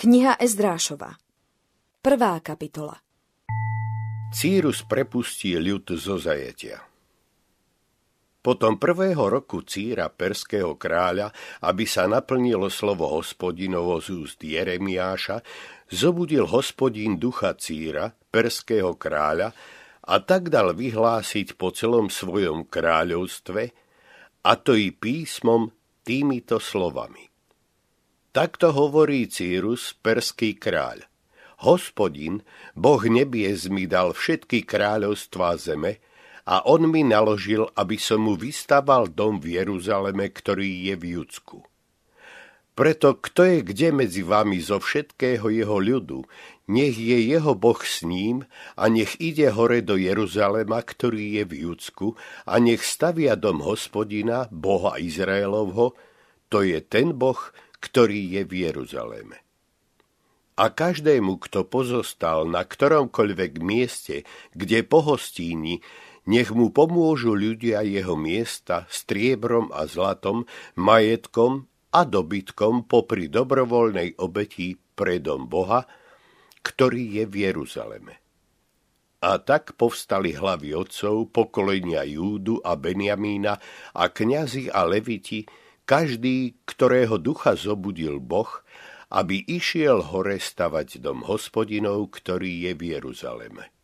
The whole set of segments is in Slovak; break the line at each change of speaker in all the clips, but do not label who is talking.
Kniha Ezdrášova Prvá kapitola
Círus prepustí ľud zo zajetia. Potom prvého roku Círa perského kráľa, aby sa naplnilo slovo hospodinovo z úst Jeremiáša, zobudil hospodín ducha Círa, perského kráľa, a tak dal vyhlásiť po celom svojom kráľovstve, a to i písmom týmito slovami. Takto hovorí Círus, perský kráľ. Hospodin, boh nebies mi dal všetky kráľovstvá zeme, a on mi naložil, aby som mu vystaval dom v Jeruzaleme, ktorý je v Judsku. Preto kto je kde medzi vami zo všetkého jeho ľudu, nech je jeho Boh s ním a nech ide hore do Jeruzalema, ktorý je v Judsku, a nech stavia dom hospodina, Boha Izraelovho, to je ten Boh, ktorý je v Jeruzaleme a každému, kto pozostal na ktoromkoľvek mieste, kde pohostíni, nech mu pomôžu ľudia jeho miesta striebrom a zlatom, majetkom a dobytkom popri dobrovoľnej obeti pre dom Boha, ktorý je v Jeruzaleme. A tak povstali hlavy otcov, pokolenia Júdu a Benjamína a kňazi a leviti, každý, ktorého ducha zobudil Boh, aby išiel hore stavať dom hospodinov, ktorý je v Jeruzaleme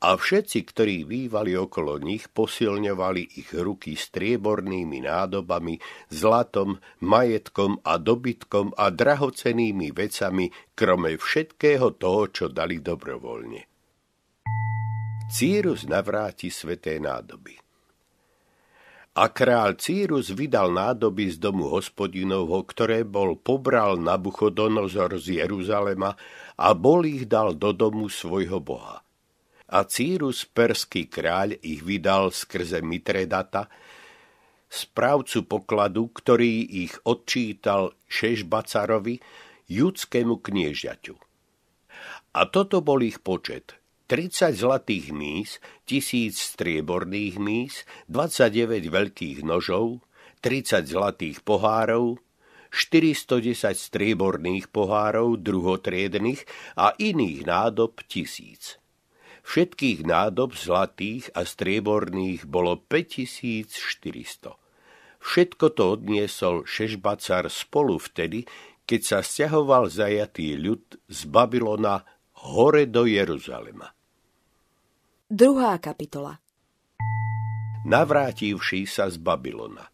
a všetci, ktorí bývali okolo nich, posilňovali ich ruky striebornými nádobami, zlatom, majetkom a dobytkom a drahocenými vecami, krome všetkého toho, čo dali dobrovoľne. Círus navráti sveté nádoby. A král Círus vydal nádoby z domu hospodinovho, ktoré bol pobral Nabuchodonozor z Jeruzalema a bol ich dal do domu svojho boha a Círus, perský kráľ, ich vydal skrze Mitredata, správcu pokladu, ktorý ich odčítal Šešbacarovi, judskému kniežaťu. A toto bol ich počet. 30 zlatých mís, tisíc strieborných mís, 29 veľkých nožov, 30 zlatých pohárov, 410 strieborných pohárov druhotriedných a iných nádob tisíc. Všetkých nádob zlatých a strieborných bolo 5400. Všetko to odniesol Šešbacar spolu vtedy, keď sa stiahoval zajatý ľud z Babylona hore do Jeruzalema.
Druhá kapitola
Navrátívši sa z Babylona.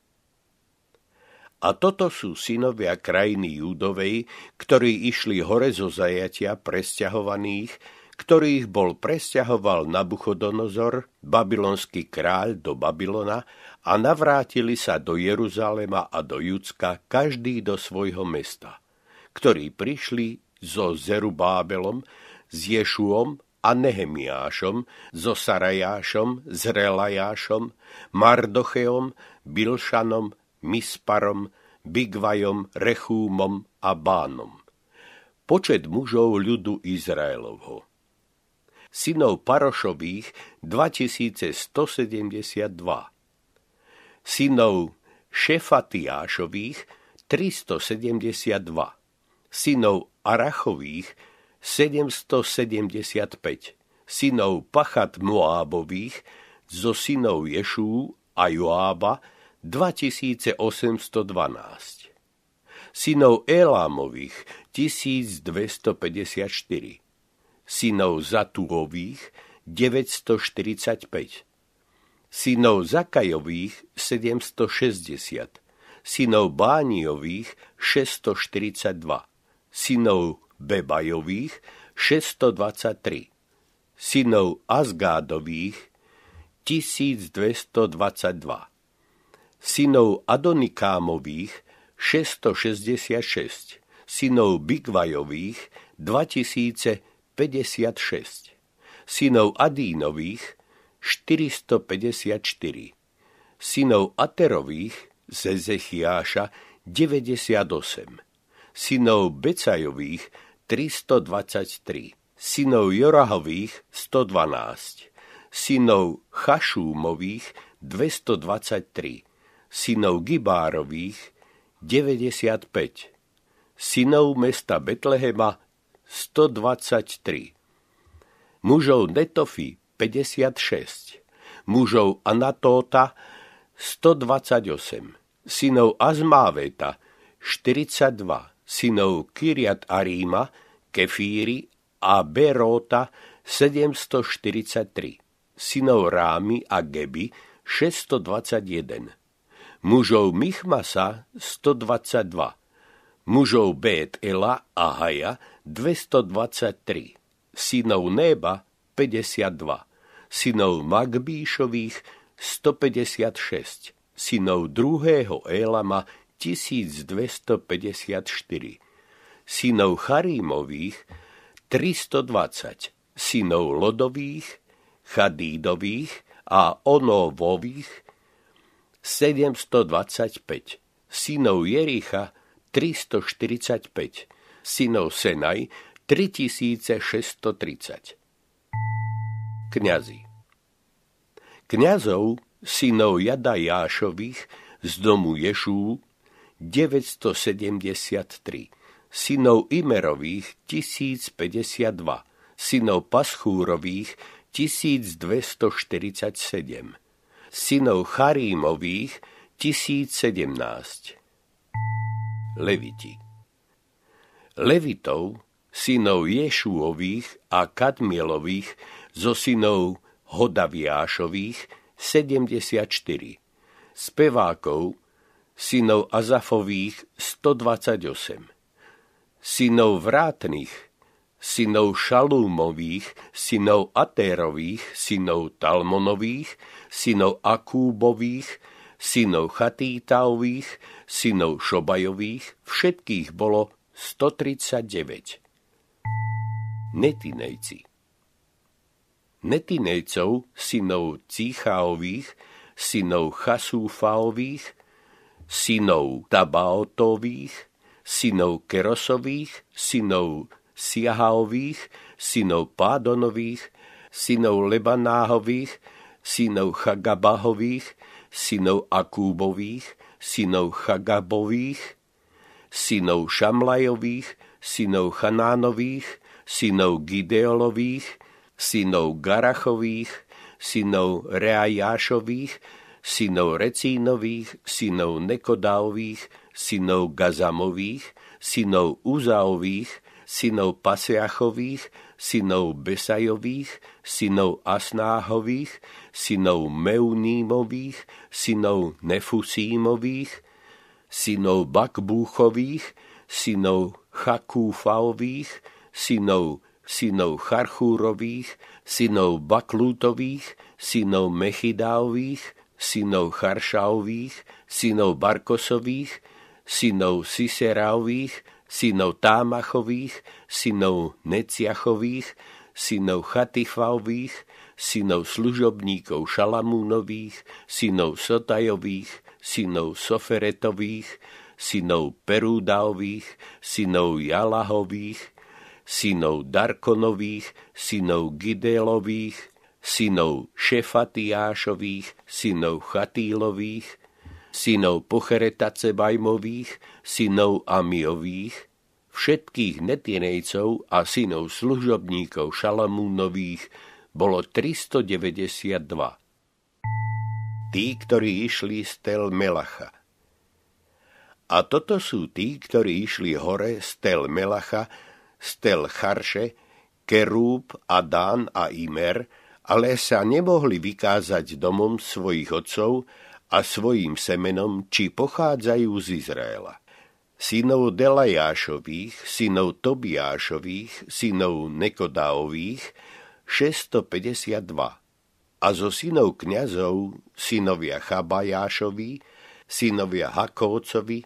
A toto sú synovia krajiny Júdovej, ktorí išli hore zo zajatia presťahovaných, ktorých bol presťahoval Nabuchodonozor, babylonský kráľ do Babylona a navrátili sa do Jeruzalema a do Judska, každý do svojho mesta, ktorí prišli so Zerubábelom, s Ješuom a Nehemiášom, so Sarajášom, s Relajášom, Mardocheom, Bilšanom, Misparom, Bigvajom, Rechúmom a Bánom. Počet mužov ľudu Izraelovho. Synov Parošových 2172, synov Šefatiášových 372, synov Arachových 775, synov Pachat Moábových zo synov Ješú a Joába 2812, synov Elámových 1254, synov Zatuových 945, synov Zakajových 760, synov Bániových 642, synov Bebajových 623, synov Azgádových 1222, synov Adonikámových 666, synov Bigvajových 2000 56, synov Adínových 454, synov Aterových z Ezechiáša 98, synov Becajových 323, synov Jorahových 112, synov Chašúmových 223, synov Gibárových 95, synov mesta Betlehema 123, mužov Netofy 56, mužov Anatóta 128, synov Azmáveta 42, synov Kyriat Aríma, Kefíry a Beróta 743, synov Rámy a Geby 621, mužov Michmasa 122, mužov Bet Ela a Haja 223, synov Néba 52, synov Magbíšových 156, synov druhého Élama 1254, synov Charímových 320, synov Lodových, Chadídových a Onovových 725, synov Jericha 345, synov Senaj 3630. Kňazi. Kňazov, synov Jada Jášových z domu Ješú 973, synov Imerových 1052, synov Paschúrových 1247, synov Charímových 1017. Leviti. Levitov, synov Ješuových a Kadmielových, zo synov Hodaviášových 74, spevákov, synov Azafových 128, synov Vrátnych, synov Šalúmových, synov Atérových, synov Talmonových, synov Akúbových, synov Chatítaových, synov Šobajových, všetkých bolo 139. Netinejci Netinejcov, synov Cíchaových, synov Chasúfaových, synov Tabaotových, synov Kerosových, synov Siahaových, synov Pádonových, synov Lebanáhových, synov Chagabahových, synov Akúbových, synov Chagabových, synov Šamlajových, synov Chanánových, synov Gideolových, synov Garachových, synov Reajášových, synov Recínových, synov Nekodaových, synov Gazamových, synov Uzaových, synov Paseachových, synov Besajových, synov Asnáhových, synov Meunímových, synov Nefusímových, synov Bakbúchových, synov Chakúfaových, synov, synov Charchúrových, synov Baklútových, synov Mechidáových, synov Charšaových, synov Barkosových, synov Siseráových, synov Támachových, synov Neciachových, synov Chatifavých, synov služobníkov Šalamúnových, synov Sotajových, synov Soferetových, synov Perúdaových, synov Jalahových, synov Darkonových, synov Gidelových, synov Šefatiášových, synov Chatílových, synov Pocheretacebajmových, synov Amiových, všetkých netinejcov a synov služobníkov Šalamúnových bolo 392. Tí, ktorí išli z Tel Melacha. A toto sú tí, ktorí išli hore z Tel Melacha, z Tel Charše, Kerúb, Adán a Imer, ale sa nemohli vykázať domom svojich otcov a svojim semenom, či pochádzajú z Izraela synov Delajášových, synov Tobiášových, synov Nekodaových, 652. A zo synov kňazov, synovia Chabajášovi, synovia Hakócovi,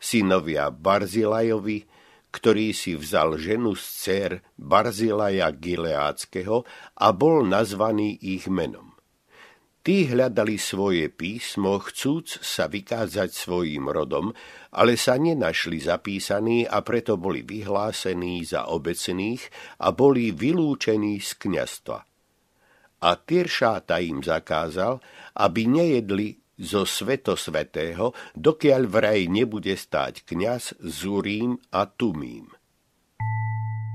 synovia Barzilajovi, ktorý si vzal ženu z dcer Barzilaja Gileáckého a bol nazvaný ich menom. Tí hľadali svoje písmo, chcúc sa vykázať svojim rodom, ale sa nenašli zapísaní a preto boli vyhlásení za obecných a boli vylúčení z kniastva. A Tiršáta im zakázal, aby nejedli zo svetosvetého, dokiaľ vraj nebude stáť kňaz Zurím a Tumím.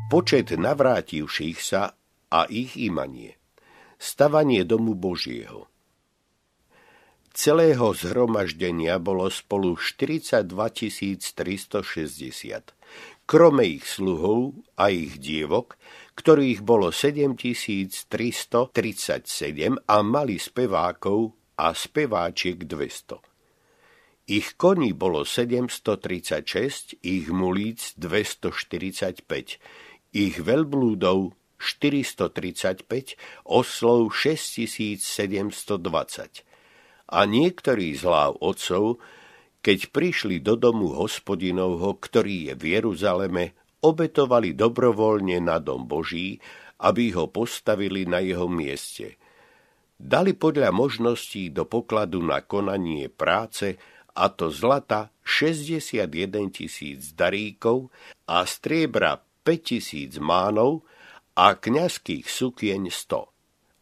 Počet navrátivších sa a ich imanie. Stavanie domu Božieho. Celého zhromaždenia bolo spolu 42 360, krome ich sluhov a ich dievok, ktorých bolo 7337 a mali spevákov a speváčiek 200. Ich koní bolo 736, ich mulíc 245, ich veľblúdov 435, oslov 6720. A niektorí z hlav otcov, keď prišli do domu hospodinovho, ktorý je v Jeruzaleme, obetovali dobrovoľne na dom Boží, aby ho postavili na jeho mieste – dali podľa možností do pokladu na konanie práce a to zlata 61 tisíc daríkov a striebra 5 tisíc mánov a kňazských sukieň 100.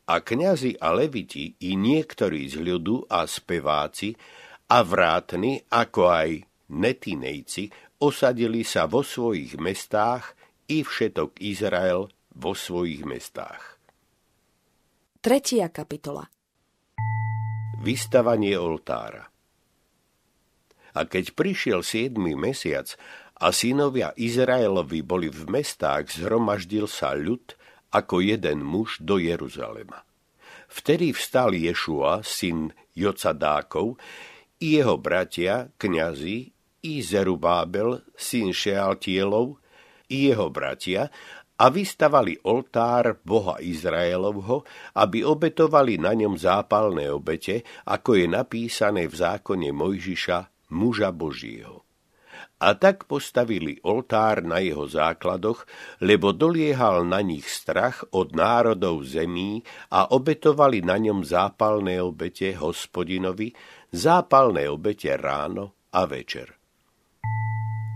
A kňazi a leviti i niektorí z ľudu a speváci a vrátni, ako aj netinejci, osadili sa vo svojich mestách i všetok Izrael vo svojich mestách.
Tretia kapitola
Vystavanie oltára A keď prišiel siedmy mesiac a synovia Izraelovi boli v mestách, zhromaždil sa ľud ako jeden muž do Jeruzalema. Vtedy vstal Ješua, syn Jocadákov, i jeho bratia, kňazi, i Zerubábel, syn Šealtielov, i jeho bratia, a vystavali oltár Boha Izraelovho, aby obetovali na ňom zápalné obete, ako je napísané v zákone Mojžiša, muža Božího. A tak postavili oltár na jeho základoch, lebo doliehal na nich strach od národov zemí a obetovali na ňom zápalné obete hospodinovi, zápalné obete ráno a večer.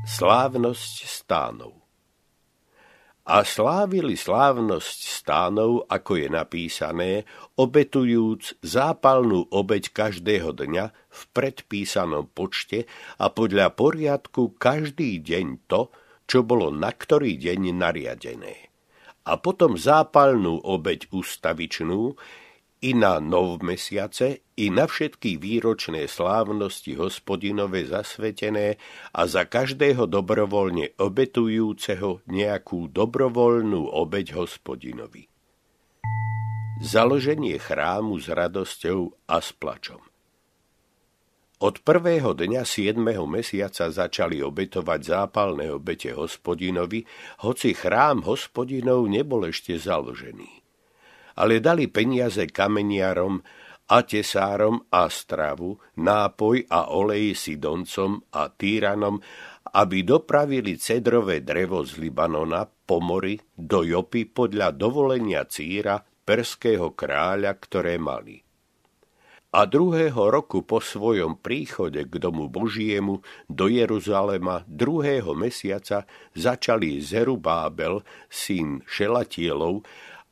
Slávnosť stánov a slávili slávnosť stánov, ako je napísané, obetujúc zápalnú obeď každého dňa v predpísanom počte a podľa poriadku každý deň to, čo bolo na ktorý deň nariadené. A potom zápalnú obeď ustavičnú, i na nov mesiace, i na všetky výročné slávnosti hospodinové zasvetené a za každého dobrovoľne obetujúceho nejakú dobrovoľnú obeď hospodinovi. Založenie chrámu s radosťou a s plačom. Od prvého dňa siedmeho mesiaca začali obetovať zápalné obete hospodinovi, hoci chrám hospodinov nebol ešte založený ale dali peniaze kameniarom a tesárom a stravu, nápoj a olej Sidoncom a Týranom, aby dopravili cedrové drevo z Libanona po mori do Jopy podľa dovolenia Círa, perského kráľa, ktoré mali. A druhého roku po svojom príchode k domu Božiemu do Jeruzalema druhého mesiaca začali Zerubábel, syn Šelatielov,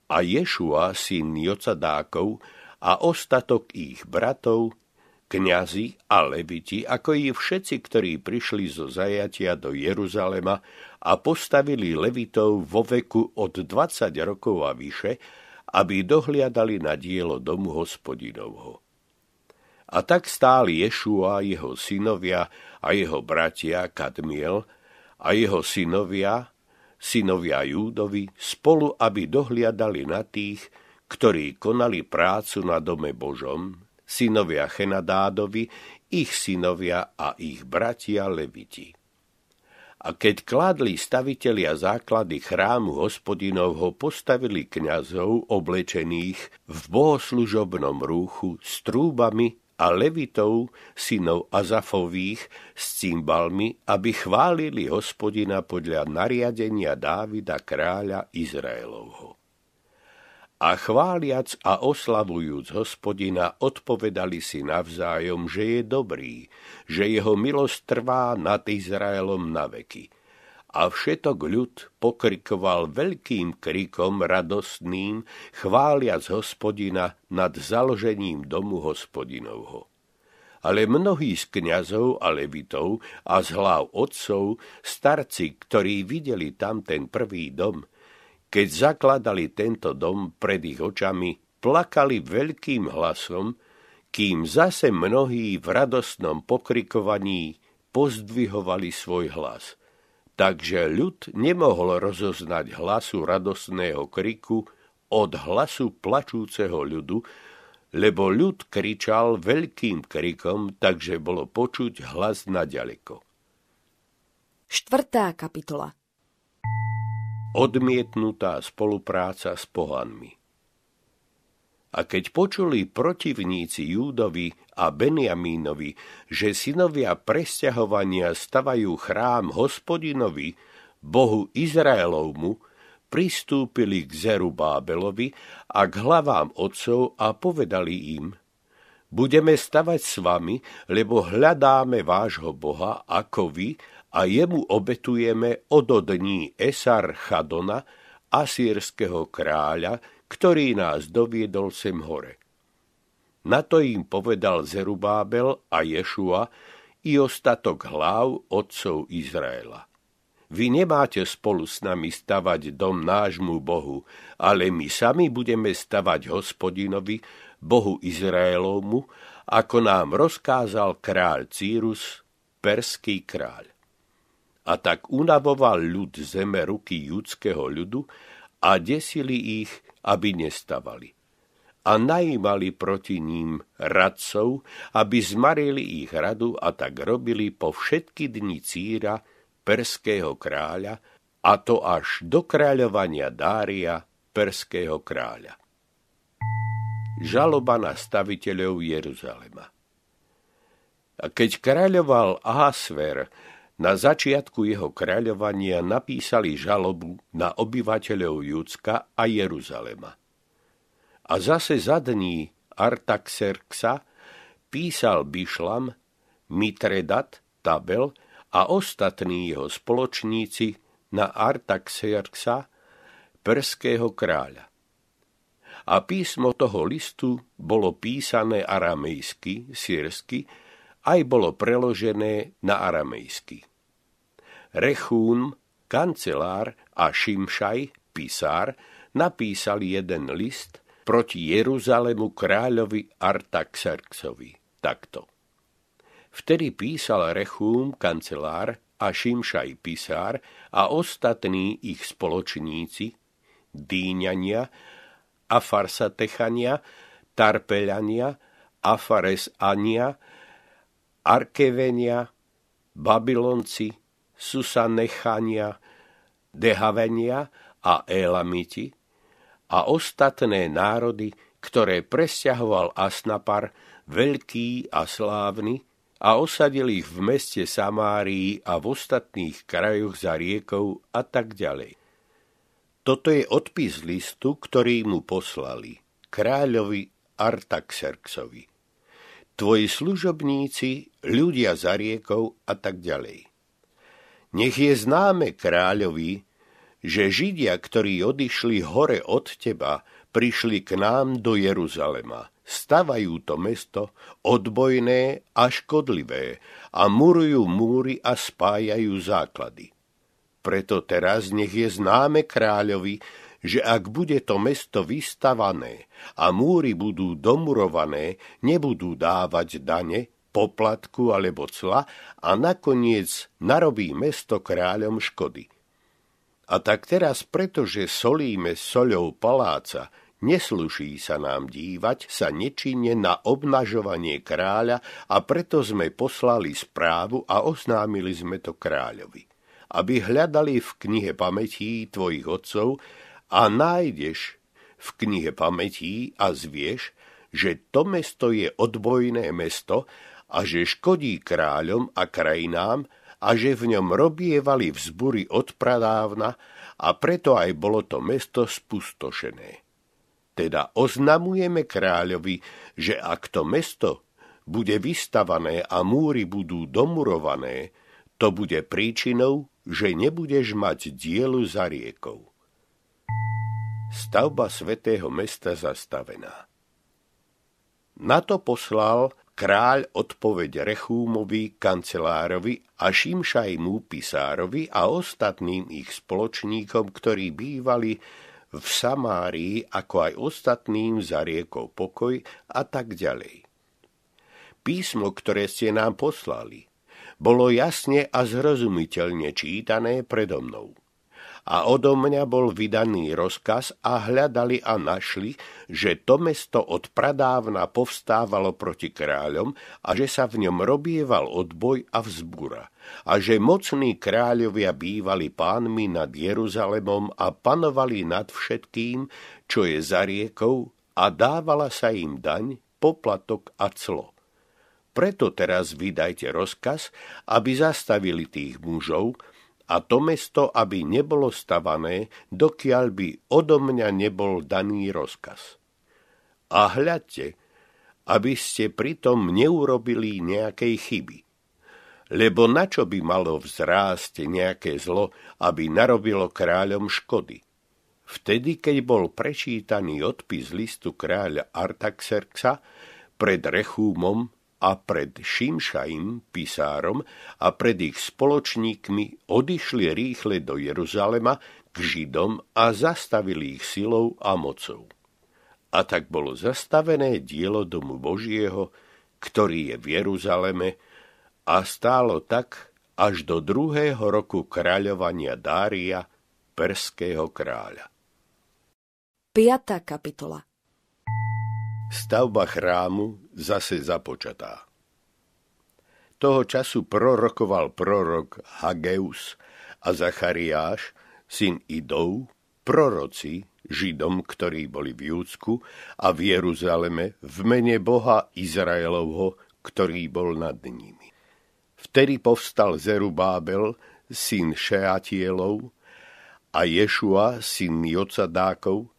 a Ješua, syn Jocadákov, a ostatok ich bratov, kňazi a leviti, ako i všetci, ktorí prišli zo zajatia do Jeruzalema a postavili levitov vo veku od 20 rokov a vyše, aby dohliadali na dielo domu hospodinovho. A tak stáli Ješua, jeho synovia a jeho bratia Kadmiel a jeho synovia synovia Júdovi, spolu, aby dohliadali na tých, ktorí konali prácu na dome Božom, synovia Chenadádovi, ich synovia a ich bratia Leviti. A keď kladli stavitelia základy chrámu hospodinovho, postavili kňazov oblečených v bohoslužobnom rúchu s trúbami a levitov, synov Azafových, s cymbalmi, aby chválili hospodina podľa nariadenia Dávida kráľa Izraelovho. A chváliac a oslavujúc hospodina, odpovedali si navzájom, že je dobrý, že jeho milosť trvá nad Izraelom na veky – a všetok ľud pokrikoval veľkým krikom radostným, chváliac hospodina nad založením domu hospodinovho. ale mnohí z kňazov a levitov a z hlav otcov, starci, ktorí videli tam ten prvý dom, keď zakladali tento dom pred ich očami, plakali veľkým hlasom, kým zase mnohí v radostnom pokrikovaní pozdvihovali svoj hlas. Takže ľud nemohol rozoznať hlasu radostného kriku od hlasu plačúceho ľudu, lebo ľud kričal veľkým krikom, takže bolo počuť hlas naďaleko.
Štvrtá kapitola
Odmietnutá spolupráca s pohanmi A keď počuli protivníci Júdovi a Beniamínovi, že synovia presťahovania stavajú chrám hospodinovi, Bohu Izraelovmu, pristúpili k Zerubábelovi a k hlavám otcov a povedali im, budeme stavať s vami, lebo hľadáme vášho Boha ako vy a jemu obetujeme od dní Esar Chadona, asýrskeho kráľa, ktorý nás doviedol sem hore. Na to im povedal Zerubábel a Ješua i ostatok hlav otcov Izraela. Vy nemáte spolu s nami stavať dom nášmu Bohu, ale my sami budeme stavať hospodinovi, Bohu Izraelovmu, ako nám rozkázal kráľ Círus, perský kráľ. A tak unavoval ľud zeme ruky judského ľudu a desili ich, aby nestavali. A najímali proti ním radcov, aby zmarili ich radu a tak robili po všetky dni Círa, perského kráľa, a to až do kráľovania Dária, perského kráľa. Žaloba na staviteľov Jeruzalema A keď kráľoval Ahasver, na začiatku jeho kráľovania napísali žalobu na obyvateľov Judska a Jeruzalema. A zase za dní Artaxerxa písal Bišlam, Mitredat, Tabel a ostatní jeho spoločníci na Artaxerxa, perského kráľa. A písmo toho listu bolo písané aramejsky, sírsky, aj bolo preložené na aramejsky. Rechún, kancelár a Šimšaj, písár, napísali jeden list proti Jeruzalemu kráľovi Artaxerxovi. Takto. Vtedy písal Rechúm, kancelár, a Šimšaj písár a ostatní ich spoločníci, Dýňania, Afarsatechania, Tarpeľania, Afaresania, Arkevenia, Babylonci, Susanechania, Dehavenia a Elamiti a ostatné národy, ktoré presťahoval Asnapar, veľký a slávny, a osadil ich v meste Samárii a v ostatných krajoch za riekou a tak ďalej. Toto je odpis listu, ktorý mu poslali kráľovi Artaxerxovi. Tvoji služobníci, ľudia za riekou a tak ďalej. Nech je známe kráľovi, že Židia, ktorí odišli hore od teba, prišli k nám do Jeruzalema – stavajú to mesto odbojné a škodlivé a murujú múry a spájajú základy. Preto teraz nech je známe kráľovi, že ak bude to mesto vystavané a múry budú domurované, nebudú dávať dane, poplatku alebo cla a nakoniec narobí mesto kráľom škody. A tak teraz, pretože solíme soľou paláca, Nesluší sa nám dívať sa nečine na obnažovanie kráľa a preto sme poslali správu a oznámili sme to kráľovi, aby hľadali v knihe pamätí tvojich otcov a nájdeš v knihe pamätí a zvieš, že to mesto je odbojné mesto a že škodí kráľom a krajinám a že v ňom robievali vzbury od pradávna a preto aj bolo to mesto spustošené. Teda oznamujeme kráľovi, že ak to mesto bude vystavané a múry budú domurované, to bude príčinou, že nebudeš mať dielu za riekou. Stavba svätého mesta zastavená. Na to poslal kráľ odpoveď Rechúmovi, kancelárovi a Šimšajmu, pisárovi a ostatným ich spoločníkom, ktorí bývali v Samárii, ako aj ostatným zariekol pokoj a tak ďalej. Písmo, ktoré ste nám poslali, bolo jasne a zrozumiteľne čítané predo mnou a odo mňa bol vydaný rozkaz a hľadali a našli, že to mesto od pradávna povstávalo proti kráľom a že sa v ňom robieval odboj a vzbúra a že mocní kráľovia bývali pánmi nad Jeruzalemom a panovali nad všetkým, čo je za riekou a dávala sa im daň, poplatok a clo. Preto teraz vydajte rozkaz, aby zastavili tých mužov, a to mesto, aby nebolo stavané, dokiaľ by odo mňa nebol daný rozkaz. A hľadte, aby ste pritom neurobili nejakej chyby. Lebo na čo by malo vzrásť nejaké zlo, aby narobilo kráľom škody? Vtedy, keď bol prečítaný odpis listu kráľa Artaxerxa pred Rechúmom, a pred Šimšajim, pisárom, a pred ich spoločníkmi odišli rýchle do Jeruzalema k Židom a zastavili ich silou a mocou. A tak bolo zastavené dielo domu Božieho, ktorý je v Jeruzaleme, a stálo tak až do druhého roku kráľovania Dária, perského kráľa.
5. kapitola
Stavba chrámu zase započatá. Toho času prorokoval prorok Hageus a Zachariáš, syn Idov, proroci, Židom, ktorí boli v Júdsku a v Jeruzaleme, v mene Boha Izraelovho, ktorý bol nad nimi. Vtedy povstal Zerubábel, syn Šeatielov, a Ješua, syn Jocadákov,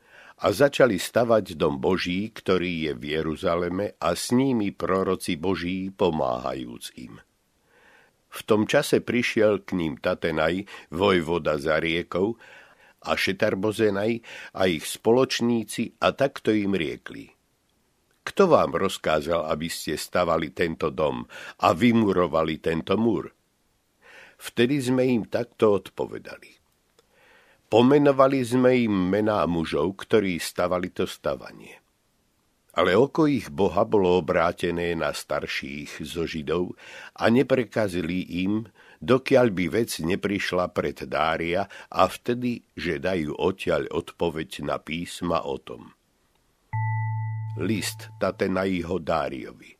a začali stavať dom Boží, ktorý je v Jeruzaleme a s nimi proroci Boží pomáhajúc im. V tom čase prišiel k ním Tatenaj, vojvoda za riekou, a Šetarbozenaj a ich spoločníci a takto im riekli. Kto vám rozkázal, aby ste stavali tento dom a vymurovali tento múr? Vtedy sme im takto odpovedali. Pomenovali sme im mená mužov, ktorí stavali to stavanie. Ale oko ich Boha bolo obrátené na starších zo Židov a neprekazili im, dokiaľ by vec neprišla pred Dária a vtedy, že dajú odtiaľ odpoveď na písma o tom. List Tatenajho Dáriovi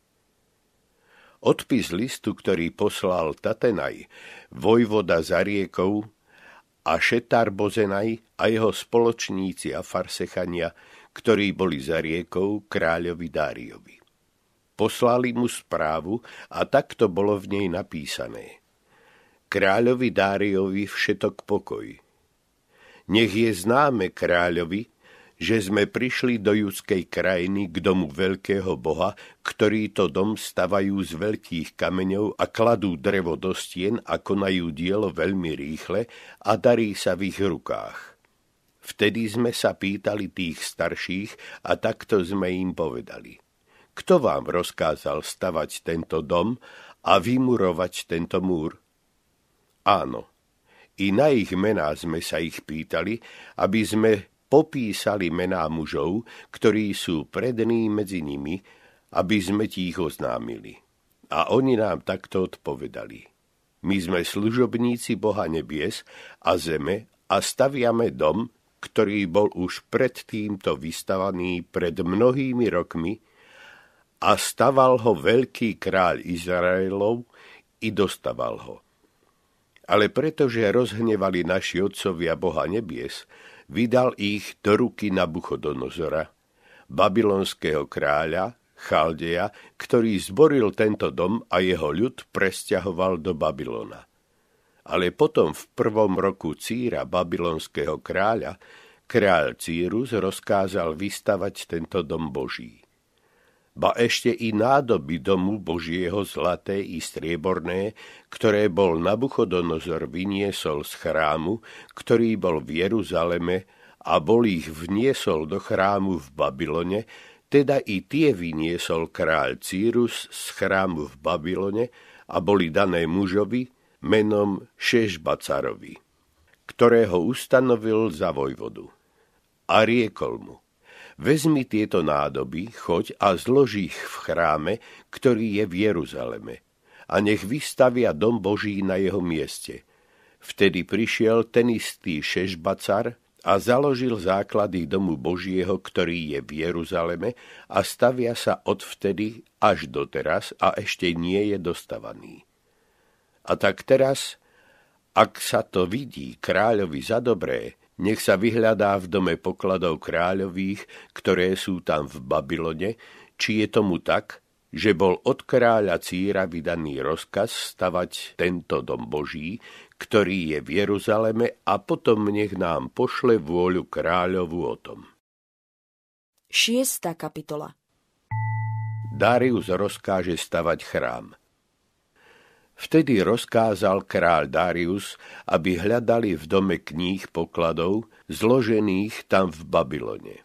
Odpis listu, ktorý poslal Tatenaj, vojvoda za riekou, a Šetar Bozenaj a jeho spoločníci a farsechania, ktorí boli za riekou kráľovi Dáriovi. Poslali mu správu a takto bolo v nej napísané. Kráľovi Dáriovi všetok pokoj. Nech je známe kráľovi, že sme prišli do judskej krajiny k domu veľkého boha, ktorý to dom stavajú z veľkých kameňov a kladú drevo do stien a konajú dielo veľmi rýchle a darí sa v ich rukách. Vtedy sme sa pýtali tých starších a takto sme im povedali. Kto vám rozkázal stavať tento dom a vymurovať tento múr? Áno, i na ich mená sme sa ich pýtali, aby sme popísali mená mužov, ktorí sú prední medzi nimi, aby sme ti ich oznámili. A oni nám takto odpovedali. My sme služobníci Boha nebies a zeme a staviame dom, ktorý bol už pred týmto vystavaný pred mnohými rokmi a staval ho veľký kráľ Izraelov i dostaval ho. Ale pretože rozhnevali naši otcovia Boha nebies, vydal ich do ruky Nabuchodonozora, babylonského kráľa, Chaldeja, ktorý zboril tento dom a jeho ľud presťahoval do Babylona. Ale potom v prvom roku Círa, babylonského kráľa, kráľ Círus rozkázal vystavať tento dom Boží ba ešte i nádoby domu Božieho zlaté i strieborné, ktoré bol Nabuchodonozor vyniesol z chrámu, ktorý bol v Jeruzaleme a bol ich vniesol do chrámu v Babylone, Teda i tie vyniesol kráľ Círus z chrámu v Babylone a boli dané mužovi menom Šešbacarovi, ktorého ustanovil za vojvodu. A riekol mu, vezmi tieto nádoby, choď a zlož ich v chráme, ktorý je v Jeruzaleme, a nech vystavia dom Boží na jeho mieste. Vtedy prišiel ten istý Šešbacar a založil základy domu Božieho, ktorý je v Jeruzaleme a stavia sa odvtedy až doteraz a ešte nie je dostavaný. A tak teraz, ak sa to vidí kráľovi za dobré, nech sa vyhľadá v dome pokladov kráľových, ktoré sú tam v Babylone, či je tomu tak, že bol od kráľa Círa vydaný rozkaz stavať tento dom Boží, ktorý je v Jeruzaleme a potom nech nám pošle vôľu kráľovu o tom.
Šiesta kapitola
Darius rozkáže stavať chrám. Vtedy rozkázal kráľ Darius, aby hľadali v dome kníh pokladov, zložených tam v Babylone.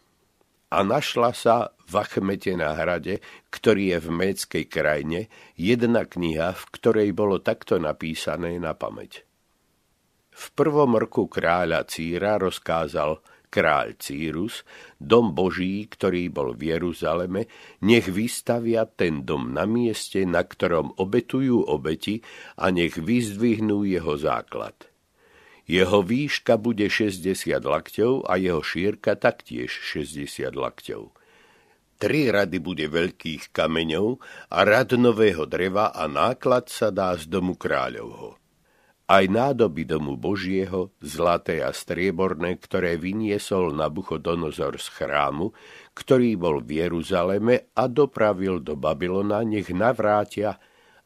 A našla sa v Achmete na hrade, ktorý je v Méckej krajine, jedna kniha, v ktorej bolo takto napísané na pamäť. V prvom roku kráľa Círa rozkázal kráľ Círus, dom Boží, ktorý bol v Jeruzaleme, nech vystavia ten dom na mieste, na ktorom obetujú obeti a nech vyzdvihnú jeho základ. Jeho výška bude 60 lakťov a jeho šírka taktiež 60 lakťov. Tri rady bude veľkých kameňov a rad nového dreva a náklad sa dá z domu kráľovho aj nádoby domu Božieho, zlaté a strieborné, ktoré vyniesol Nabuchodonozor z chrámu, ktorý bol v Jeruzaleme a dopravil do Babylona, nech navrátia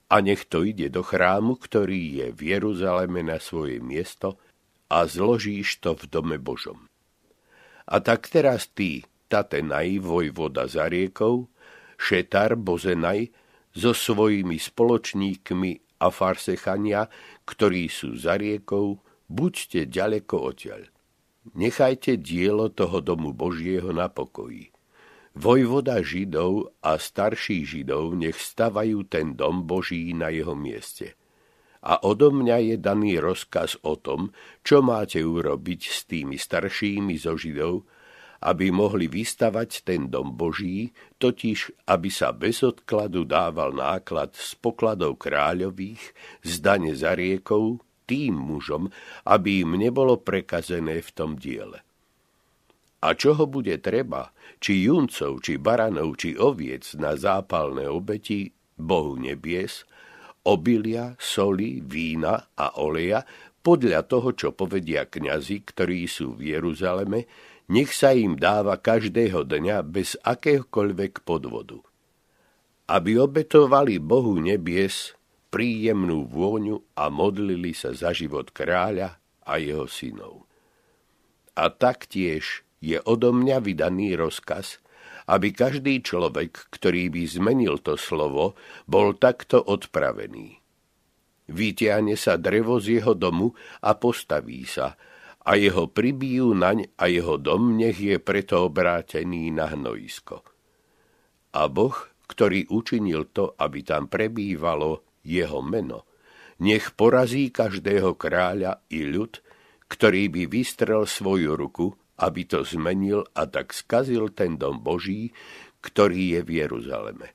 a nech to ide do chrámu, ktorý je v Jeruzaleme na svoje miesto a zložíš to v dome Božom. A tak teraz ty, Tatenaj, vojvoda za riekou, Šetar, Bozenaj, so svojimi spoločníkmi a farsechania, ktorí sú za riekou, buďte ďaleko odtiaľ. Nechajte dielo toho domu Božieho na pokoji. Vojvoda Židov a starší Židov nech stavajú ten dom Boží na jeho mieste. A odo mňa je daný rozkaz o tom, čo máte urobiť s tými staršími zo Židov, aby mohli vystavať ten dom Boží, totiž aby sa bez odkladu dával náklad z pokladov kráľových, z dane za riekou, tým mužom, aby im nebolo prekazené v tom diele. A čo bude treba, či juncov, či baranov, či oviec na zápalné obeti Bohu nebies, obilia, soli, vína a oleja, podľa toho, čo povedia kňazi, ktorí sú v Jeruzaleme, nech sa im dáva každého dňa bez akéhokoľvek podvodu. Aby obetovali Bohu nebies príjemnú vôňu a modlili sa za život kráľa a jeho synov. A taktiež je odo mňa vydaný rozkaz, aby každý človek, ktorý by zmenil to slovo, bol takto odpravený. Vytiahne sa drevo z jeho domu a postaví sa, a jeho pribijú naň a jeho dom nech je preto obrátený na hnojisko. A Boh, ktorý učinil to, aby tam prebývalo jeho meno, nech porazí každého kráľa i ľud, ktorý by vystrel svoju ruku, aby to zmenil a tak skazil ten dom Boží, ktorý je v Jeruzaleme.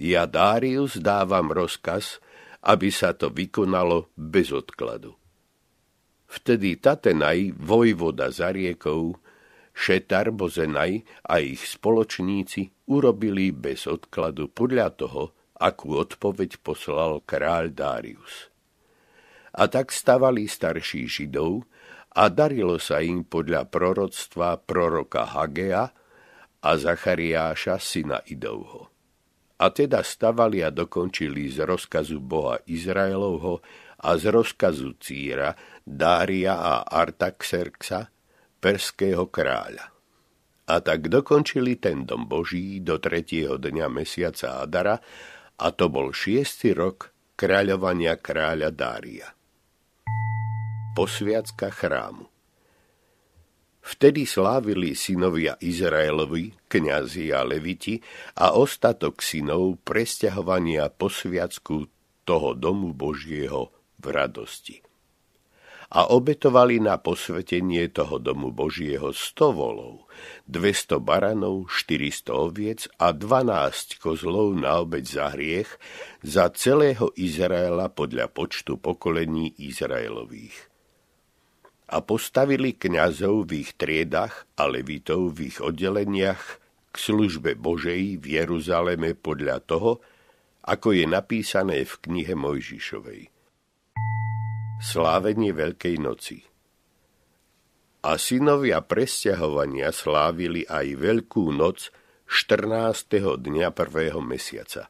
Ja Dárius dávam rozkaz, aby sa to vykonalo bez odkladu. Vtedy Tatenaj, vojvoda za riekou, Šetar Bozenaj a ich spoločníci urobili bez odkladu podľa toho, akú odpoveď poslal kráľ Darius. A tak stavali starší Židov a darilo sa im podľa proroctva proroka Hagea a Zachariáša syna Idovho. A teda stavali a dokončili z rozkazu Boha Izraelovho a z rozkazu Círa, Dária a Artaxerxa, perského kráľa. A tak dokončili ten dom Boží do tretieho dňa mesiaca Adara, a to bol šiestý rok kráľovania kráľa Dária. Posviacka chrámu Vtedy slávili synovia Izraelovi, kňazi a leviti a ostatok synov presťahovania po sviacku toho domu Božieho v radosti. A obetovali na posvetenie toho domu Božieho 100 volov, 200 baranov, 400 oviec a 12 kozlov na obeď za hriech za celého Izraela podľa počtu pokolení Izraelových a postavili kňazov v ich triedach a levitov v ich oddeleniach k službe Božej v Jeruzaleme podľa toho, ako je napísané v knihe Mojžišovej. Slávenie Veľkej noci A synovia presťahovania slávili aj Veľkú noc 14. dňa prvého mesiaca,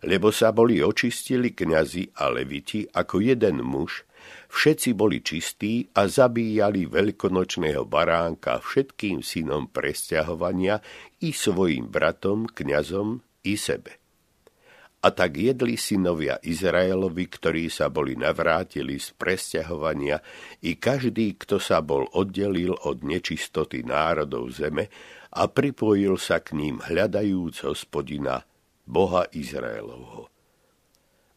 lebo sa boli očistili kňazi a leviti ako jeden muž Všetci boli čistí a zabíjali veľkonočného baránka všetkým synom presťahovania i svojim bratom, kňazom i sebe. A tak jedli synovia Izraelovi, ktorí sa boli navrátili z presťahovania, i každý, kto sa bol oddelil od nečistoty národov zeme a pripojil sa k ním hľadajúc hospodina, Boha Izraelovho.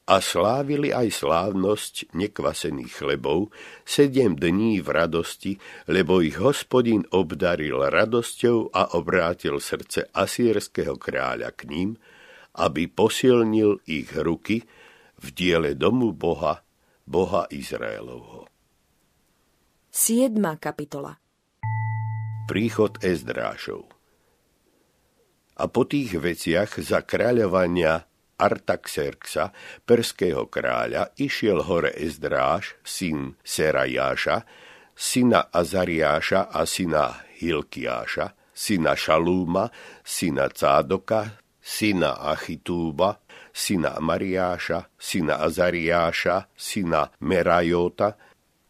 A slávili aj slávnosť nekvasených chlebov sedem dní v radosti, lebo ich hospodin obdaril radosťou a obrátil srdce asýrského kráľa k ním, aby posilnil ich ruky v diele domu Boha, Boha Izraelovho.
7. kapitola
Príchod Ezdrášov A po tých veciach za kráľovania Artaxerxa, perského kráľa, išiel hore Ezdráš, syn Serajáša, syna Azariáša a syna Hilkiáša, syna Šalúma, syna Cádoka, syna Achitúba, syna Mariáša, syna Azariáša, syna Merajota,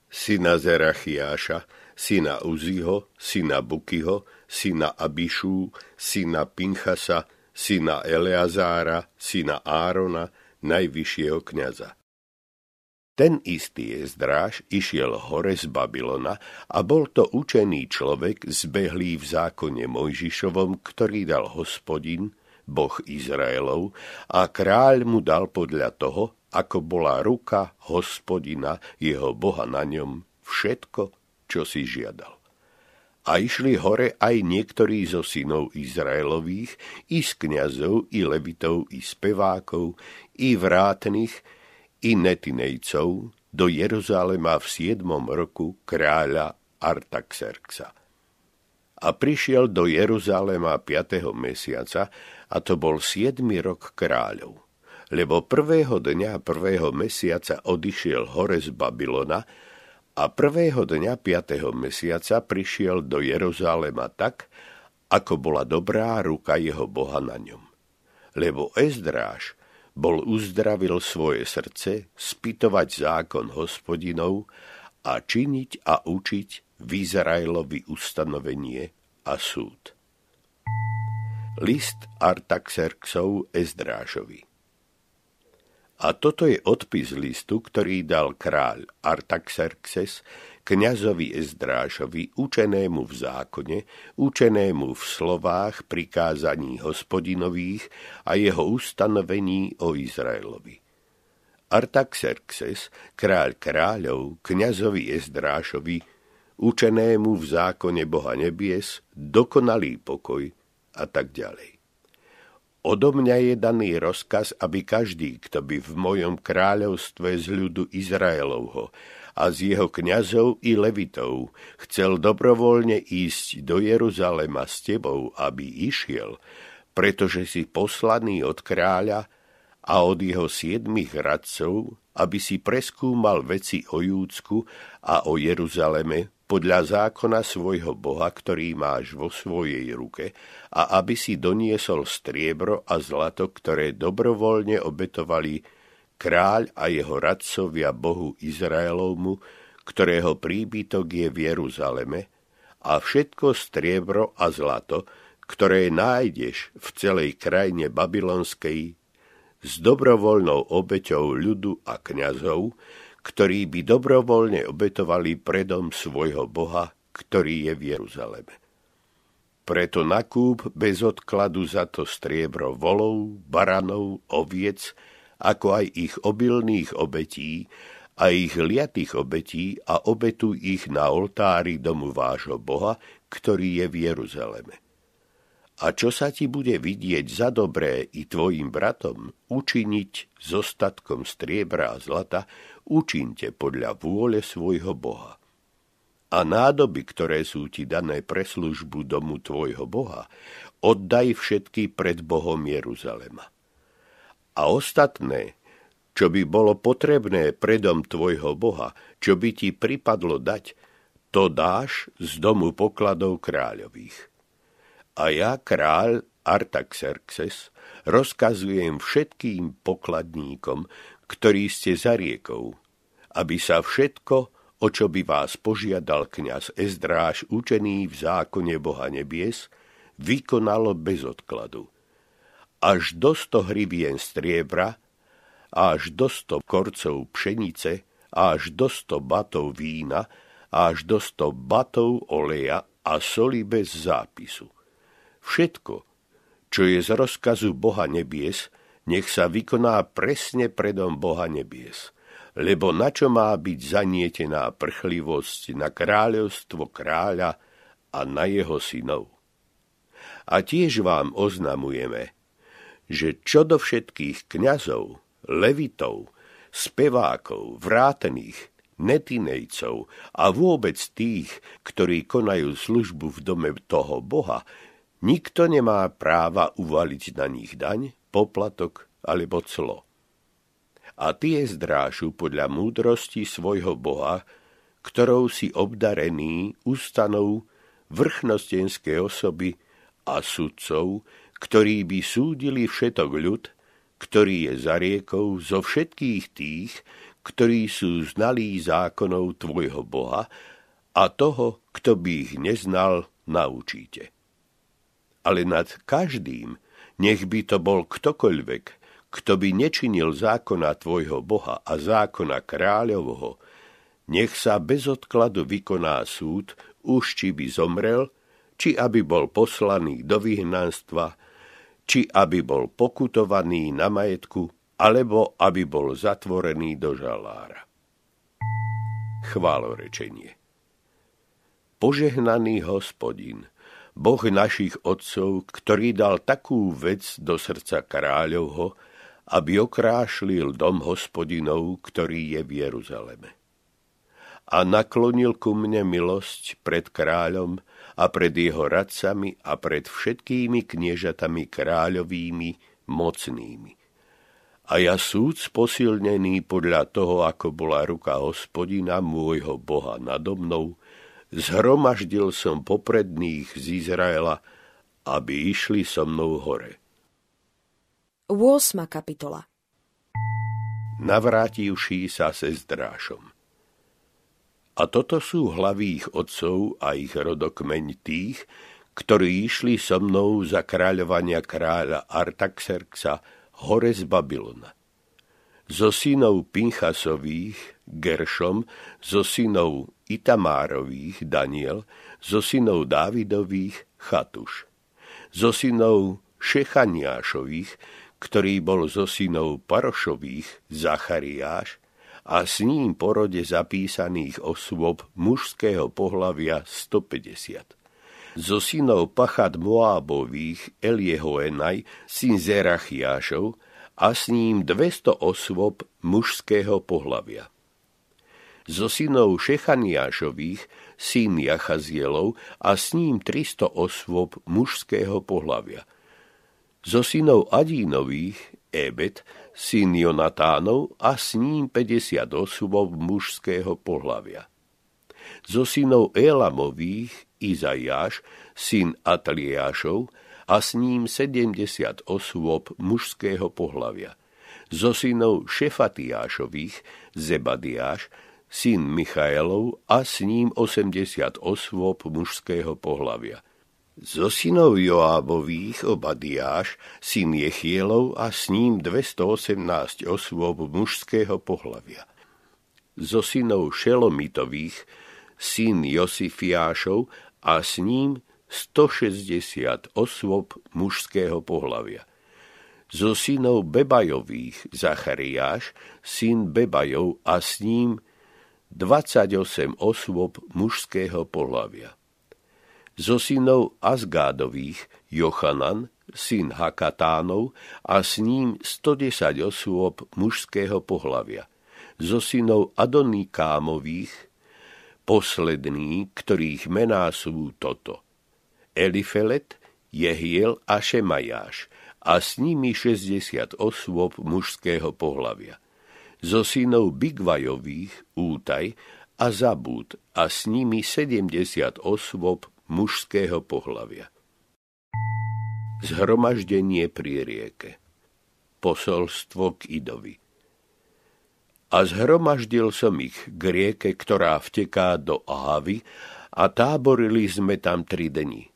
syna Zerachiáša, syna Uziho, syna Bukyho, syna Abišu, syna Pinchasa, syna Eleazára, syna Árona, najvyššieho kniaza. Ten istý Ezdráž išiel hore z Babylona a bol to učený človek zbehlý v zákone Mojžišovom, ktorý dal hospodin, boh Izraelov, a kráľ mu dal podľa toho, ako bola ruka hospodina, jeho boha na ňom, všetko, čo si žiadal. A išli hore aj niektorí zo synov Izraelových, i z kniazov, i levitov, i spevákov, i vrátnych, i netinejcov do Jeruzalema v siedmom roku kráľa Artaxerxa. A prišiel do Jeruzalema 5. mesiaca, a to bol siedmy rok kráľov. Lebo prvého dňa prvého mesiaca odišiel hore z Babylona, a prvého dňa 5. mesiaca prišiel do Jeruzalema tak, ako bola dobrá ruka jeho Boha na ňom. Lebo Ezdráž bol uzdravil svoje srdce spytovať zákon hospodinov a činiť a učiť v Izraelovi ustanovenie a súd. List Artaxerxov Ezdrážovi a toto je odpis listu, ktorý dal kráľ Artaxerxes kňazovi Ezdrášovi, učenému v zákone, učenému v slovách prikázaní hospodinových a jeho ustanovení o Izraelovi. Artaxerxes, kráľ kráľov, kňazovi Ezdrášovi, učenému v zákone Boha nebies, dokonalý pokoj a tak ďalej. Odo mňa je daný rozkaz, aby každý, kto by v mojom kráľovstve z ľudu Izraelovho a z jeho kňazov i levitov chcel dobrovoľne ísť do Jeruzalema s tebou, aby išiel, pretože si poslaný od kráľa a od jeho siedmých radcov, aby si preskúmal veci o Júdsku a o Jeruzaleme podľa zákona svojho Boha, ktorý máš vo svojej ruke, a aby si doniesol striebro a zlato, ktoré dobrovoľne obetovali kráľ a jeho radcovia Bohu Izraelovmu, ktorého príbytok je v Jeruzaleme, a všetko striebro a zlato, ktoré nájdeš v celej krajine babylonskej, s dobrovoľnou obeťou ľudu a kňazov, ktorí by dobrovoľne obetovali predom svojho Boha ktorý je v Jeruzaleme. Preto nakúp bez odkladu za to striebro volov, baranov, oviec, ako aj ich obilných obetí a ich liatých obetí a obetuj ich na oltári domu vášho Boha, ktorý je v Jeruzaleme. A čo sa ti bude vidieť za dobré i tvojim bratom, učiniť s ostatkom striebra a zlata, učinte podľa vôle svojho Boha. A nádoby, ktoré sú ti dané pre službu domu tvojho Boha, oddaj všetky pred Bohom Jeruzalema. A ostatné, čo by bolo potrebné predom tvojho Boha, čo by ti pripadlo dať, to dáš z domu pokladov kráľových a ja, kráľ Artaxerxes, rozkazujem všetkým pokladníkom, ktorí ste za riekou, aby sa všetko, o čo by vás požiadal kňaz Ezdráž učený v zákone Boha nebies, vykonalo bez odkladu. Až do sto hrivien striebra, až do sto korcov pšenice, až do sto batov vína, až do sto batov oleja a soli bez zápisu Všetko, čo je z rozkazu Boha nebies, nech sa vykoná presne predom Boha nebies. Lebo na čo má byť zanietená prchlivosť na kráľovstvo kráľa a na jeho synov? A tiež vám oznamujeme, že čo do všetkých kňazov, levitov, spevákov, vrátených, netinejcov a vôbec tých, ktorí konajú službu v dome toho Boha, Nikto nemá práva uvaliť na nich daň, poplatok alebo clo. A tie zdrážu podľa múdrosti svojho Boha, ktorou si obdarený ustanou vrchnostenské osoby a sudcov, ktorí by súdili všetok ľud, ktorý je za riekou zo všetkých tých, ktorí sú znalí zákonov tvojho Boha a toho, kto by ich neznal, naučíte. Ale nad každým, nech by to bol ktokoľvek, kto by nečinil zákona tvojho Boha a zákona kráľovho, nech sa bez odkladu vykoná súd, už či by zomrel, či aby bol poslaný do vyhnanstva, či aby bol pokutovaný na majetku, alebo aby bol zatvorený do žalára. Chválorečenie Požehnaný hospodin, Boh našich otcov, ktorý dal takú vec do srdca kráľovho, aby okrášlil dom hospodinov, ktorý je v Jeruzaleme. A naklonil ku mne milosť pred kráľom a pred jeho radcami a pred všetkými kniežatami kráľovými, mocnými. A ja súd posilnený podľa toho, ako bola ruka hospodina môjho Boha nado mnou, zhromaždil som popredných z Izraela, aby išli so mnou hore.
8. kapitola
Navrátivší sa se zdrášom. A toto sú hlavy ich otcov a ich rodokmeň tých, ktorí išli so mnou za kráľovania kráľa Artaxerxa hore z Babylona. Zo synov Pinchasových Geršom, zo synov Itamárových Daniel, zo synov Dávidových Chatuš, zo synov Šechaniášových, ktorý bol zo synov Parošových Zachariáš a s ním porode zapísaných osôb mužského pohlavia 150 zo synov Pachat Moábových Eliehoenaj, syn Zerachiášov, a s ním 200 osôb mužského pohlavia zo synov Šechaniášových, syn Jachazielov a s ním 300 osôb mužského pohlavia. Zo synov Adínových, Ebet, syn Jonatánov a s ním 50 osôb mužského pohlavia. Zo synov Elamových, Izajáš, syn Atliášov a s ním 70 osôb mužského pohlavia. Zo synov Šefatiášových, Zebadiáš, syn Michaelov a s ním 80 osôb mužského pohlavia. Zo synov Joábových Obadiáš, syn Jechielov a s ním 218 osôb mužského pohlavia. Zo synov Šelomitových, syn Josifiášov a s ním 160 osôb mužského pohlavia. Zo synov Bebajových Zachariáš, syn Bebajov a s ním 28 osôb mužského pohlavia. Zo synov Azgádových Jochanan, syn Hakatánov a s ním 110 osôb mužského pohlavia. Zo synov Adonikámových poslední, ktorých mená sú toto – Elifelet, Jehiel a Šemajáš a s nimi 60 osôb mužského pohlavia. Zo synov Bigvajových Útaj a Zabud a s nimi 70 osôb mužského pohlavia. Zhromaždenie pri rieke Posolstvo k Idovi A zhromaždil som ich k rieke, ktorá vteká do Ahavy, a táborili sme tam tri dni.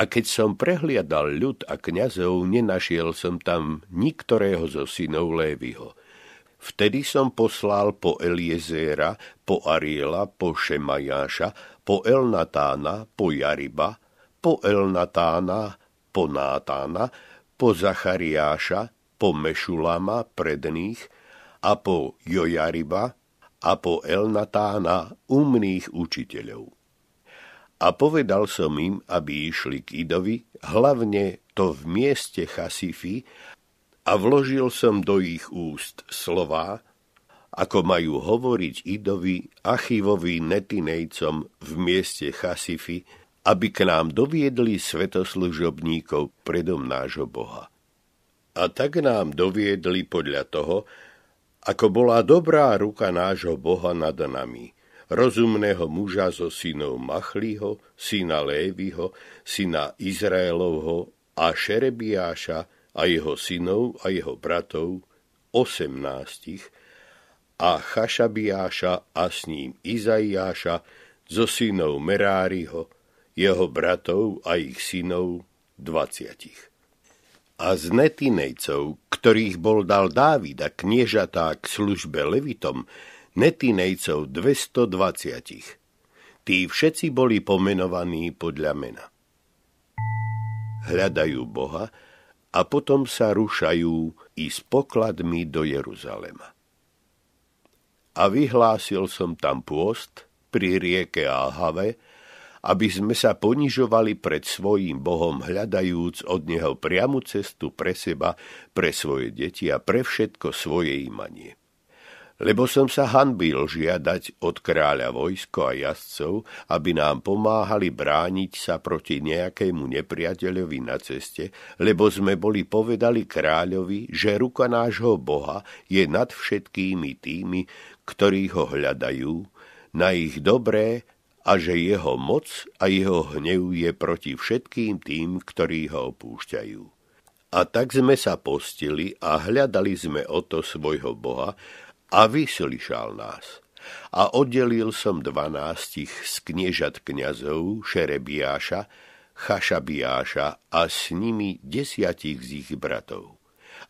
A keď som prehliadal ľud a kňazov, nenašiel som tam niktorého zo synov Lévyho. Vtedy som poslal po Eliezéra, po Ariela, po Šemajáša, po Elnatána, po Jariba, po Elnatána, po Nátána, po Zachariáša, po Mešulama predných a po Jojariba a po Elnatána umných učiteľov. A povedal som im, aby išli k Idovi, hlavne to v mieste Chasify, a vložil som do ich úst slová, ako majú hovoriť Idovi, Achivovi, Netinejcom v mieste Chasify, aby k nám doviedli svetoslužobníkov predom nášho Boha. A tak nám doviedli podľa toho, ako bola dobrá ruka nášho Boha nad nami – rozumného muža zo synov Machliho, syna Lévyho, syna Izraelovho a Šerebiáša a jeho synov a jeho bratov, osemnástich, a Chašabiáša a s ním Izaiáša zo synov Meráriho, jeho bratov a ich synov dvaciatich. A z netinejcov, ktorých bol dal Dávida kniežatá k službe Levitom, netinejcov 220. Tí všetci boli pomenovaní podľa mena. Hľadajú Boha a potom sa rušajú i s pokladmi do Jeruzalema. A vyhlásil som tam pôst pri rieke Ahave, aby sme sa ponižovali pred svojím Bohom, hľadajúc od Neho priamu cestu pre seba, pre svoje deti a pre všetko svoje imanie. Lebo som sa hanbil žiadať od kráľa vojsko a jazdcov, aby nám pomáhali brániť sa proti nejakému nepriateľovi na ceste, lebo sme boli povedali kráľovi, že ruka nášho Boha je nad všetkými tými, ktorí ho hľadajú, na ich dobré a že jeho moc a jeho hnev je proti všetkým tým, ktorí ho opúšťajú. A tak sme sa postili a hľadali sme o to svojho Boha, a vyslyšal nás. A oddelil som dvanástich z kniežat kňazov Šerebiáša, Chašabiáša a s nimi desiatich z ich bratov.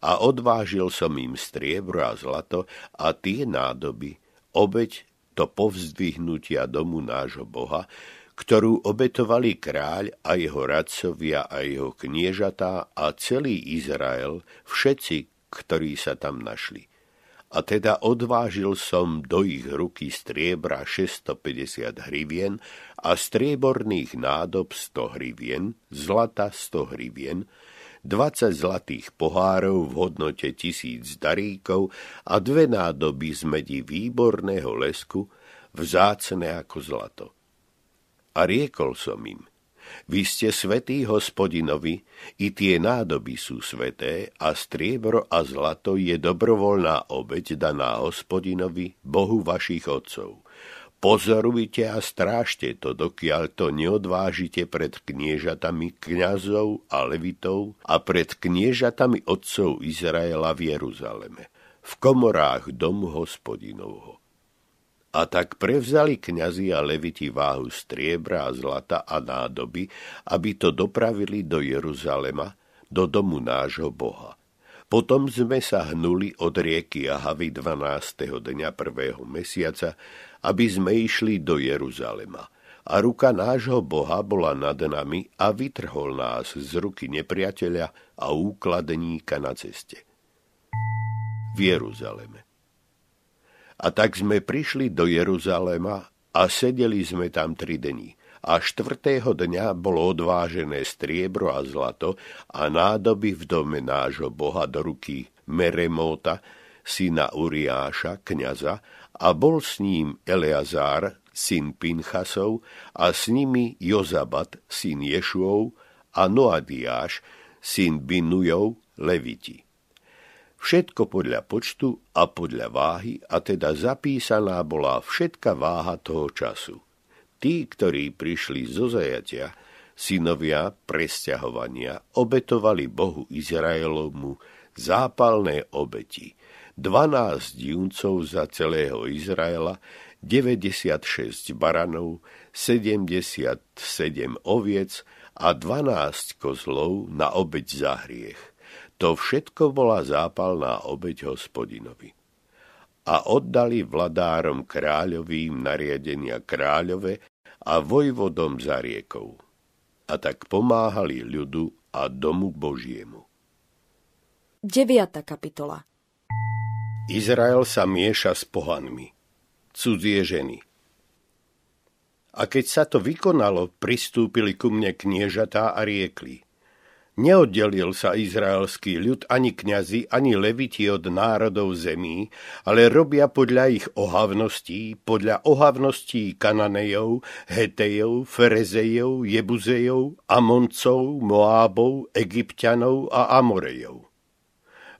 A odvážil som im striebro a zlato a tie nádoby, obeď to povzdvihnutia domu nášho Boha, ktorú obetovali kráľ a jeho radcovia a jeho kniežatá a celý Izrael, všetci, ktorí sa tam našli. A teda odvážil som do ich ruky striebra 650 hrivien a strieborných nádob 100 hrivien, zlata 100 hrivien, 20 zlatých pohárov v hodnote tisíc daríkov a dve nádoby z medí výborného lesku, vzácne ako zlato. A riekol som im, vy ste svetý hospodinovi, i tie nádoby sú sveté, a striebro a zlato je dobrovoľná obeď daná hospodinovi, Bohu vašich otcov. Pozorujte a strážte to, dokiaľ to neodvážite pred kniežatami kňazov a levitov a pred kniežatami otcov Izraela v Jeruzaleme, v komorách domu hospodinovho a tak prevzali kňazi a leviti váhu striebra a zlata a nádoby, aby to dopravili do Jeruzalema, do domu nášho Boha. Potom sme sa hnuli od rieky Ahavy 12. dňa prvého mesiaca aby sme išli do Jeruzalema. A ruka nášho Boha bola nad nami a vytrhol nás z ruky nepriateľa a úkladníka na ceste. V Jeruzaleme. A tak sme prišli do Jeruzalema a sedeli sme tam tri dni. A štvrtého dňa bolo odvážené striebro a zlato a nádoby v dome nášho Boha do ruky Meremóta, syna Uriáša, kniaza, a bol s ním Eleazár, syn Pinchasov, a s nimi Jozabat, syn Ješuov, a Noadiáš, syn Binujov, Leviti. Všetko podľa počtu a podľa váhy, a teda zapísaná bola všetka váha toho času. Tí, ktorí prišli zo zajatia, synovia presťahovania, obetovali Bohu Izraelomu zápalné obeti. 12 juncov za celého Izraela, 96 baranov, 77 oviec a 12 kozlov na obeď za hriech. To všetko bola zápalná obeď hospodinovi. A oddali vladárom kráľovým nariadenia kráľove a vojvodom za riekou. A tak pomáhali ľudu a domu Božiemu.
9. kapitola
Izrael sa mieša s pohanmi. Cudzie ženy. A keď sa to vykonalo, pristúpili ku mne kniežatá a riekli. Neoddelil sa izraelský ľud ani kňazi, ani leviti od národov zemí, ale robia podľa ich ohavností, podľa ohavností Kananejov, Hetejov, Ferezejov, Jebuzejov, Amoncov, Moábov, Egyptianov a Amorejov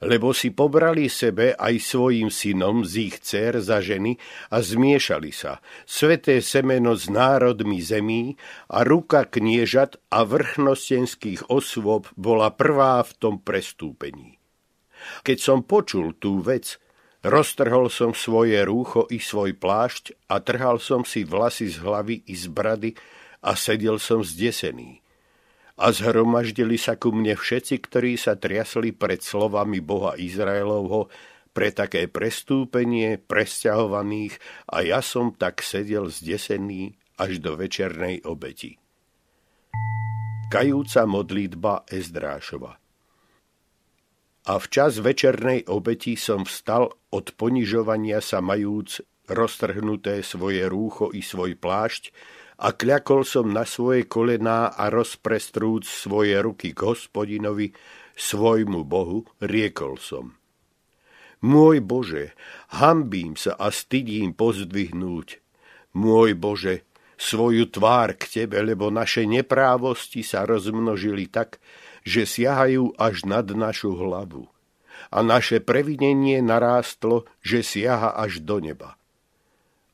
lebo si pobrali sebe aj svojim synom z ich dcer za ženy a zmiešali sa, sveté semeno s národmi zemí a ruka kniežat a vrchnostenských osôb bola prvá v tom prestúpení. Keď som počul tú vec, roztrhol som svoje rúcho i svoj plášť a trhal som si vlasy z hlavy i z brady a sedel som zdesený a zhromaždili sa ku mne všetci, ktorí sa triasli pred slovami Boha Izraelovho pre také prestúpenie presťahovaných a ja som tak sedel zdesený až do večernej obeti. Kajúca modlitba Ezdrášova A včas večernej obeti som vstal od ponižovania sa majúc roztrhnuté svoje rúcho i svoj plášť, a kľakol som na svoje kolená a rozprestrúc svoje ruky k hospodinovi, svojmu Bohu, riekol som. Môj Bože, hambím sa a stydím pozdvihnúť. Môj Bože, svoju tvár k Tebe, lebo naše neprávosti sa rozmnožili tak, že siahajú až nad našu hlavu. A naše previnenie narástlo, že siaha až do neba.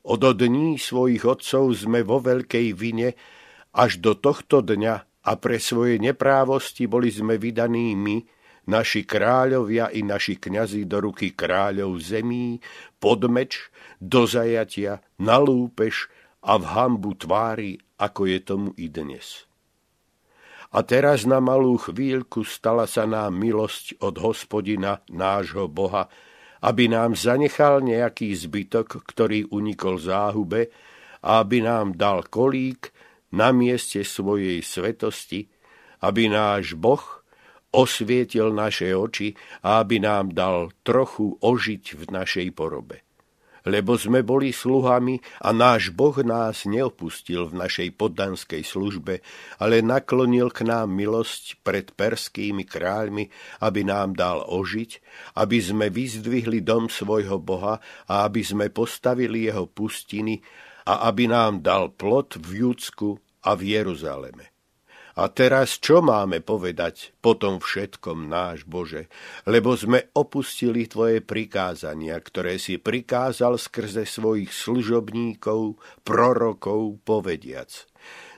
Od dní svojich otcov sme vo veľkej vine až do tohto dňa a pre svoje neprávosti boli sme vydaní my, naši kráľovia i naši kňazi do ruky kráľov zemí, pod meč, do zajatia, na lúpež a v hambu tvári, ako je tomu i dnes. A teraz na malú chvíľku stala sa nám milosť od hospodina, nášho Boha, aby nám zanechal nejaký zbytok, ktorý unikol záhube, a aby nám dal kolík na mieste svojej svetosti, aby náš Boh osvietil naše oči a aby nám dal trochu ožiť v našej porobe lebo sme boli sluhami a náš Boh nás neopustil v našej poddanskej službe, ale naklonil k nám milosť pred perskými kráľmi, aby nám dal ožiť, aby sme vyzdvihli dom svojho Boha a aby sme postavili jeho pustiny a aby nám dal plot v Júdsku a v Jeruzaleme. A teraz čo máme povedať po tom všetkom, náš Bože? Lebo sme opustili Tvoje prikázania, ktoré si prikázal skrze svojich služobníkov, prorokov, povediac.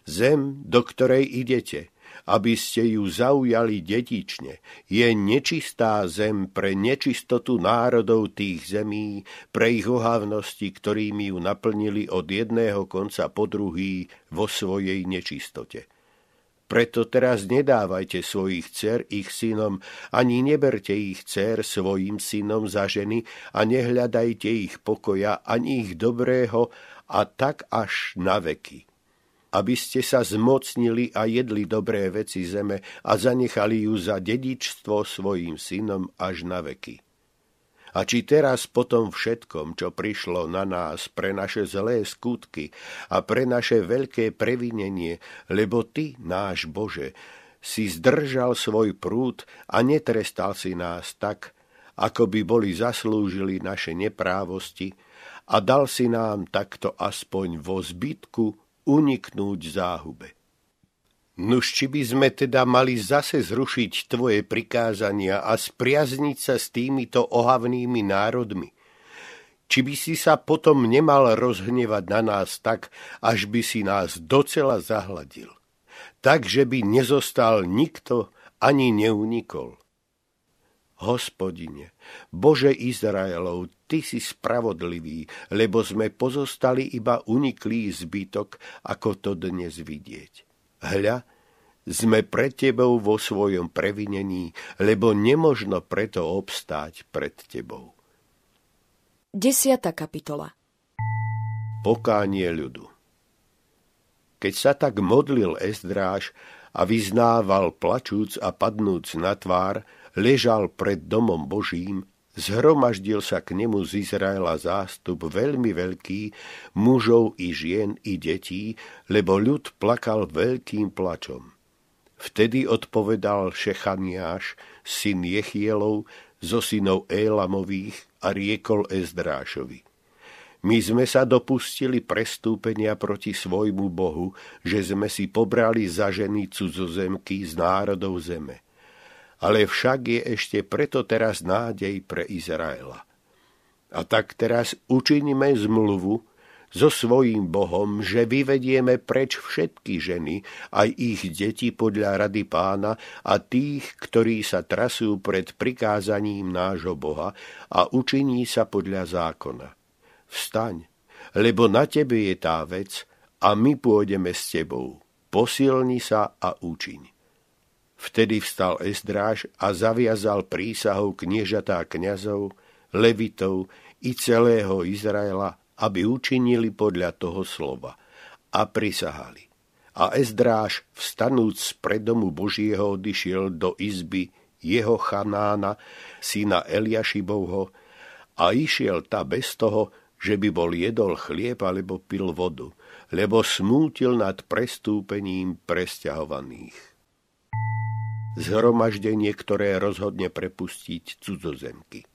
Zem, do ktorej idete, aby ste ju zaujali detične, je nečistá zem pre nečistotu národov tých zemí, pre ich ohavnosti, ktorými ju naplnili od jedného konca po druhý vo svojej nečistote. Preto teraz nedávajte svojich dcer ich synom, ani neberte ich dcer svojim synom za ženy a nehľadajte ich pokoja, ani ich dobrého a tak až na veky. Aby ste sa zmocnili a jedli dobré veci zeme a zanechali ju za dedičstvo svojim synom až na veky. A či teraz po tom všetkom, čo prišlo na nás pre naše zlé skutky a pre naše veľké previnenie, lebo Ty, náš Bože, si zdržal svoj prúd a netrestal si nás tak, ako by boli zaslúžili naše neprávosti, a dal si nám takto aspoň vo zbytku uniknúť záhube. Nuž či by sme teda mali zase zrušiť tvoje prikázania a spriazniť sa s týmito ohavnými národmi? Či by si sa potom nemal rozhnevať na nás tak, až by si nás docela zahladil? Tak, že by nezostal nikto ani neunikol. Hospodine, Bože Izraelov, Ty si spravodlivý, lebo sme pozostali iba uniklý zbytok, ako to dnes vidieť. Hľa, sme pred Tebou vo svojom previnení, lebo nemožno preto obstáť pred Tebou.
Desiata kapitola
Pokánie ľudu Keď sa tak modlil Ezdráž a vyznával plačúc a padnúc na tvár, ležal pred domom Božím, zhromaždil sa k nemu z Izraela zástup veľmi veľký, mužov i žien i detí, lebo ľud plakal veľkým plačom. Vtedy odpovedal Šechaniáš, syn Jechielov, zo synov Élamových a riekol Ezdrášovi. My sme sa dopustili prestúpenia proti svojmu Bohu, že sme si pobrali za ženy cudzozemky z národov zeme ale však je ešte preto teraz nádej pre Izraela. A tak teraz učiníme zmluvu so svojím Bohom, že vyvedieme preč všetky ženy, aj ich deti podľa rady pána a tých, ktorí sa trasú pred prikázaním nášho Boha a učiní sa podľa zákona. Vstaň, lebo na tebe je tá vec a my pôjdeme s tebou. Posilni sa a učiň. Vtedy vstal Esdráž a zaviazal prísahou kniežatá kňazov, levitov i celého Izraela, aby učinili podľa toho slova. A prisahali. A Ezdráž, vstanúc z predomu Božieho, odišiel do izby jeho chanána, syna Eliašibovho, a išiel ta bez toho, že by bol jedol chlieb alebo pil vodu, lebo smútil nad prestúpením presťahovaných zhromaždenie, ktoré rozhodne prepustiť cudzozemky.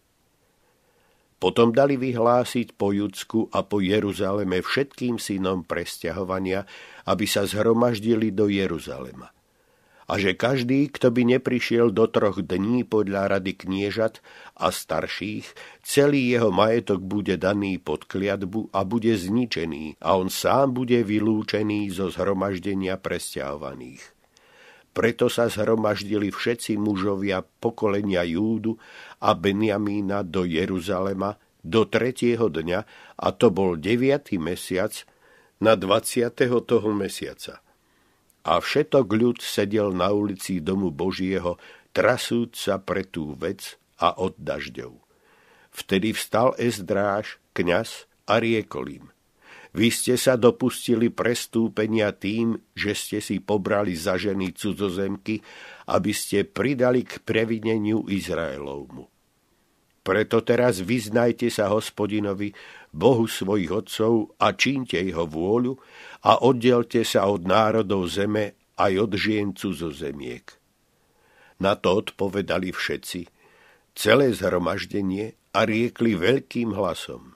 Potom dali vyhlásiť po Judsku a po Jeruzaleme všetkým synom presťahovania, aby sa zhromaždili do Jeruzalema. A že každý, kto by neprišiel do troch dní podľa rady kniežat a starších, celý jeho majetok bude daný pod kliatbu a bude zničený a on sám bude vylúčený zo zhromaždenia presťahovaných. Preto sa zhromaždili všetci mužovia pokolenia Júdu a Benjamína do Jeruzalema do tretieho dňa, a to bol deviatý mesiac, na 20. toho mesiaca. A všetok ľud sedel na ulici domu Božieho, trasúc sa pre tú vec a od dažďov. Vtedy vstal Ezdráž, kňaz, a riekol im. Vy ste sa dopustili prestúpenia tým, že ste si pobrali za ženy cudzozemky, aby ste pridali k previneniu Izraelovmu. Preto teraz vyznajte sa hospodinovi, Bohu svojich otcov a čínte jeho vôľu a oddelte sa od národov zeme aj od žien cudzozemiek. Na to odpovedali všetci, celé zhromaždenie a riekli veľkým hlasom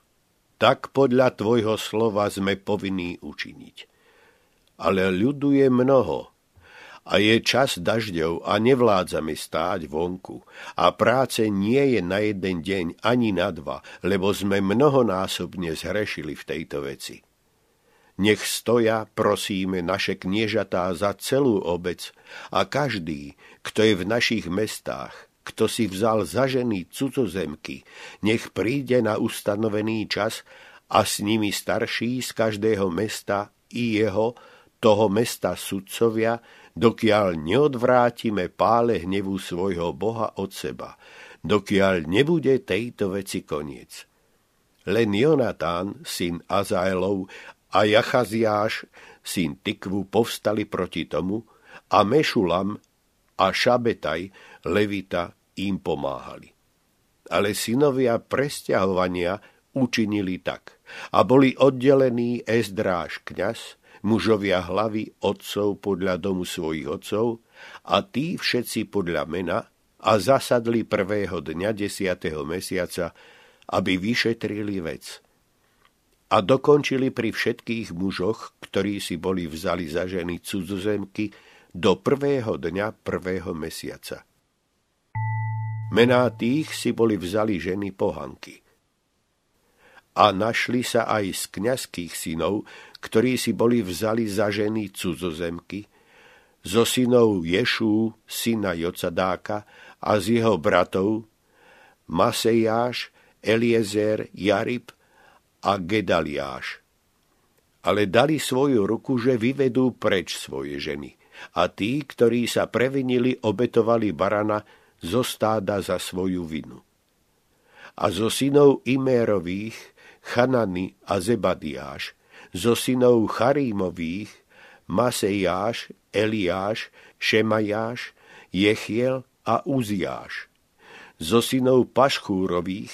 tak podľa tvojho slova sme povinní učiniť. Ale ľudu je mnoho a je čas dažďov a nevládzame stáť vonku a práce nie je na jeden deň ani na dva, lebo sme mnohonásobne zhrešili v tejto veci. Nech stoja, prosíme, naše kniežatá za celú obec a každý, kto je v našich mestách, kto si vzal za ženy cudzozemky, nech príde na ustanovený čas a s nimi starší z každého mesta i jeho, toho mesta sudcovia, dokiaľ neodvrátime pále hnevu svojho Boha od seba, dokiaľ nebude tejto veci koniec. len Jonatán, syn Azaelov, a Jachaziáš, syn Tikvu, povstali proti tomu a Mešulam a Šabetaj, Levita, im pomáhali. Ale synovia presťahovania učinili tak a boli oddelení Ezdráž kňaz, mužovia hlavy otcov podľa domu svojich otcov a tí všetci podľa mena a zasadli prvého dňa desiatého mesiaca, aby vyšetrili vec a dokončili pri všetkých mužoch, ktorí si boli vzali za ženy cudzozemky, do prvého dňa prvého mesiaca. Mená tých si boli vzali ženy pohanky. A našli sa aj z kňazských synov, ktorí si boli vzali za ženy cudzozemky, zo synov Ješú, syna Jocadáka a z jeho bratov Masejáš, Eliezer, Jarib a Gedaliáš. Ale dali svoju ruku, že vyvedú preč svoje ženy. A tí, ktorí sa previnili, obetovali barana zo stáda za svoju vinu. A zo synov Imérových, Chanany a Zebadiáš, zo synov Charímových, Masejáš, Eliáš, Šemajáš, Jechiel a Uziáš. Zo synov Pašchúrových,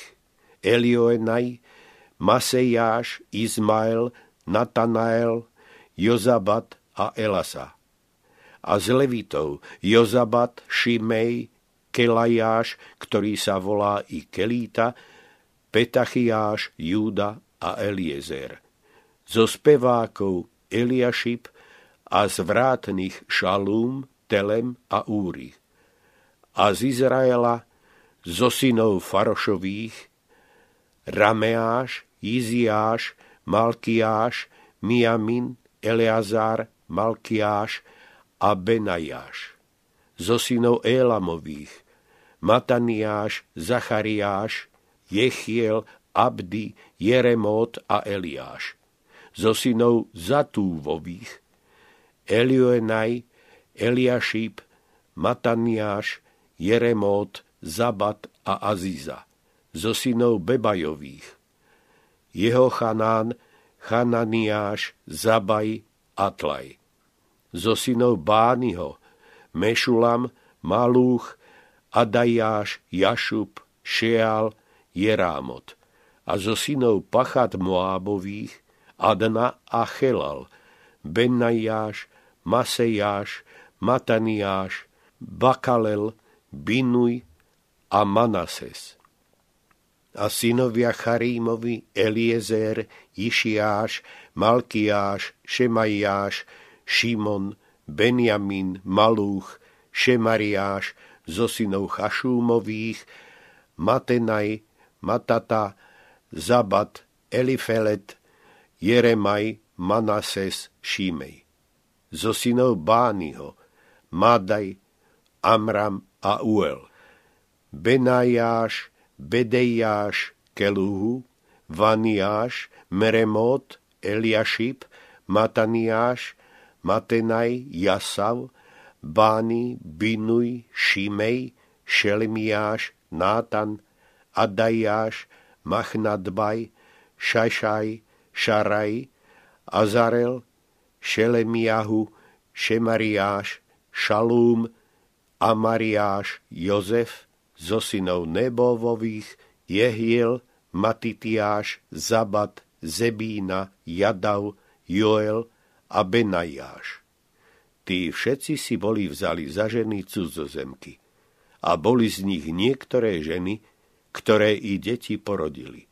Elioenaj, Masejáš, Izmael, Natanael, Jozabat a Elasa. A z Levitov Jozabat, Šimej, Kelajáš, ktorý sa volá i Kelíta, Petachiáš, Júda a Eliezer. Zo spevákov Eliašip a z vrátnych Šalúm, Telem a Úri. A z Izraela, zo synov Farošových, Rameáš, Iziáš, Malkiáš, Miamin, Eleazar, Malkiáš a Benajáš. Zo synov Élamových, Mataniáš, Zachariáš, Jechiel, Abdi, Jeremot a Eliáš. Zo synov Zatúvových, Elioenaj, Eliašíp, Mataniáš, Jeremot, Zabat a Aziza. Zo synov Bebajových, jeho Chanán, Chananiáš, Zabaj, Atlaj. Zo synov Bányho, Mešulam, Malúch, Adajáš, Jašub, Šeal, Jerámot. A zo synov Pachat Moábových, Adna a Chelal, Benajáš, Masejáš, Mataniáš, Bakalel, Binuj a Manases a synovia Charímovi, Eliezer, Išiáš, Malkiáš, Šemajáš, Šimon, Benjamin, Malúch, Šemariáš, zo synov Chašúmových, Matenaj, Matata, Zabat, Elifelet, Jeremaj, Manases, Šímej. Zo synov Bányho, Madaj, Amram a Uel. Benajáš, Bedejáš, Keluhu, Vaniáš, Meremot, Eliašip, Mataniáš, Matenaj, Jasav, Bány, Binuj, Šimej, Šelmiáš, Nátan, Adajáš, Machnadbaj, Šašaj, Šaraj, Azarel, Šelemiahu, Šemariáš, Šalúm, Amariáš, Jozef, zo synov Nebovových, Jehiel, Matitiáš, Zabat, Zebína, Jadav, Joel a Benajáš. Tí všetci si boli vzali za ženy cudzozemky a boli z nich niektoré ženy, ktoré i deti porodili.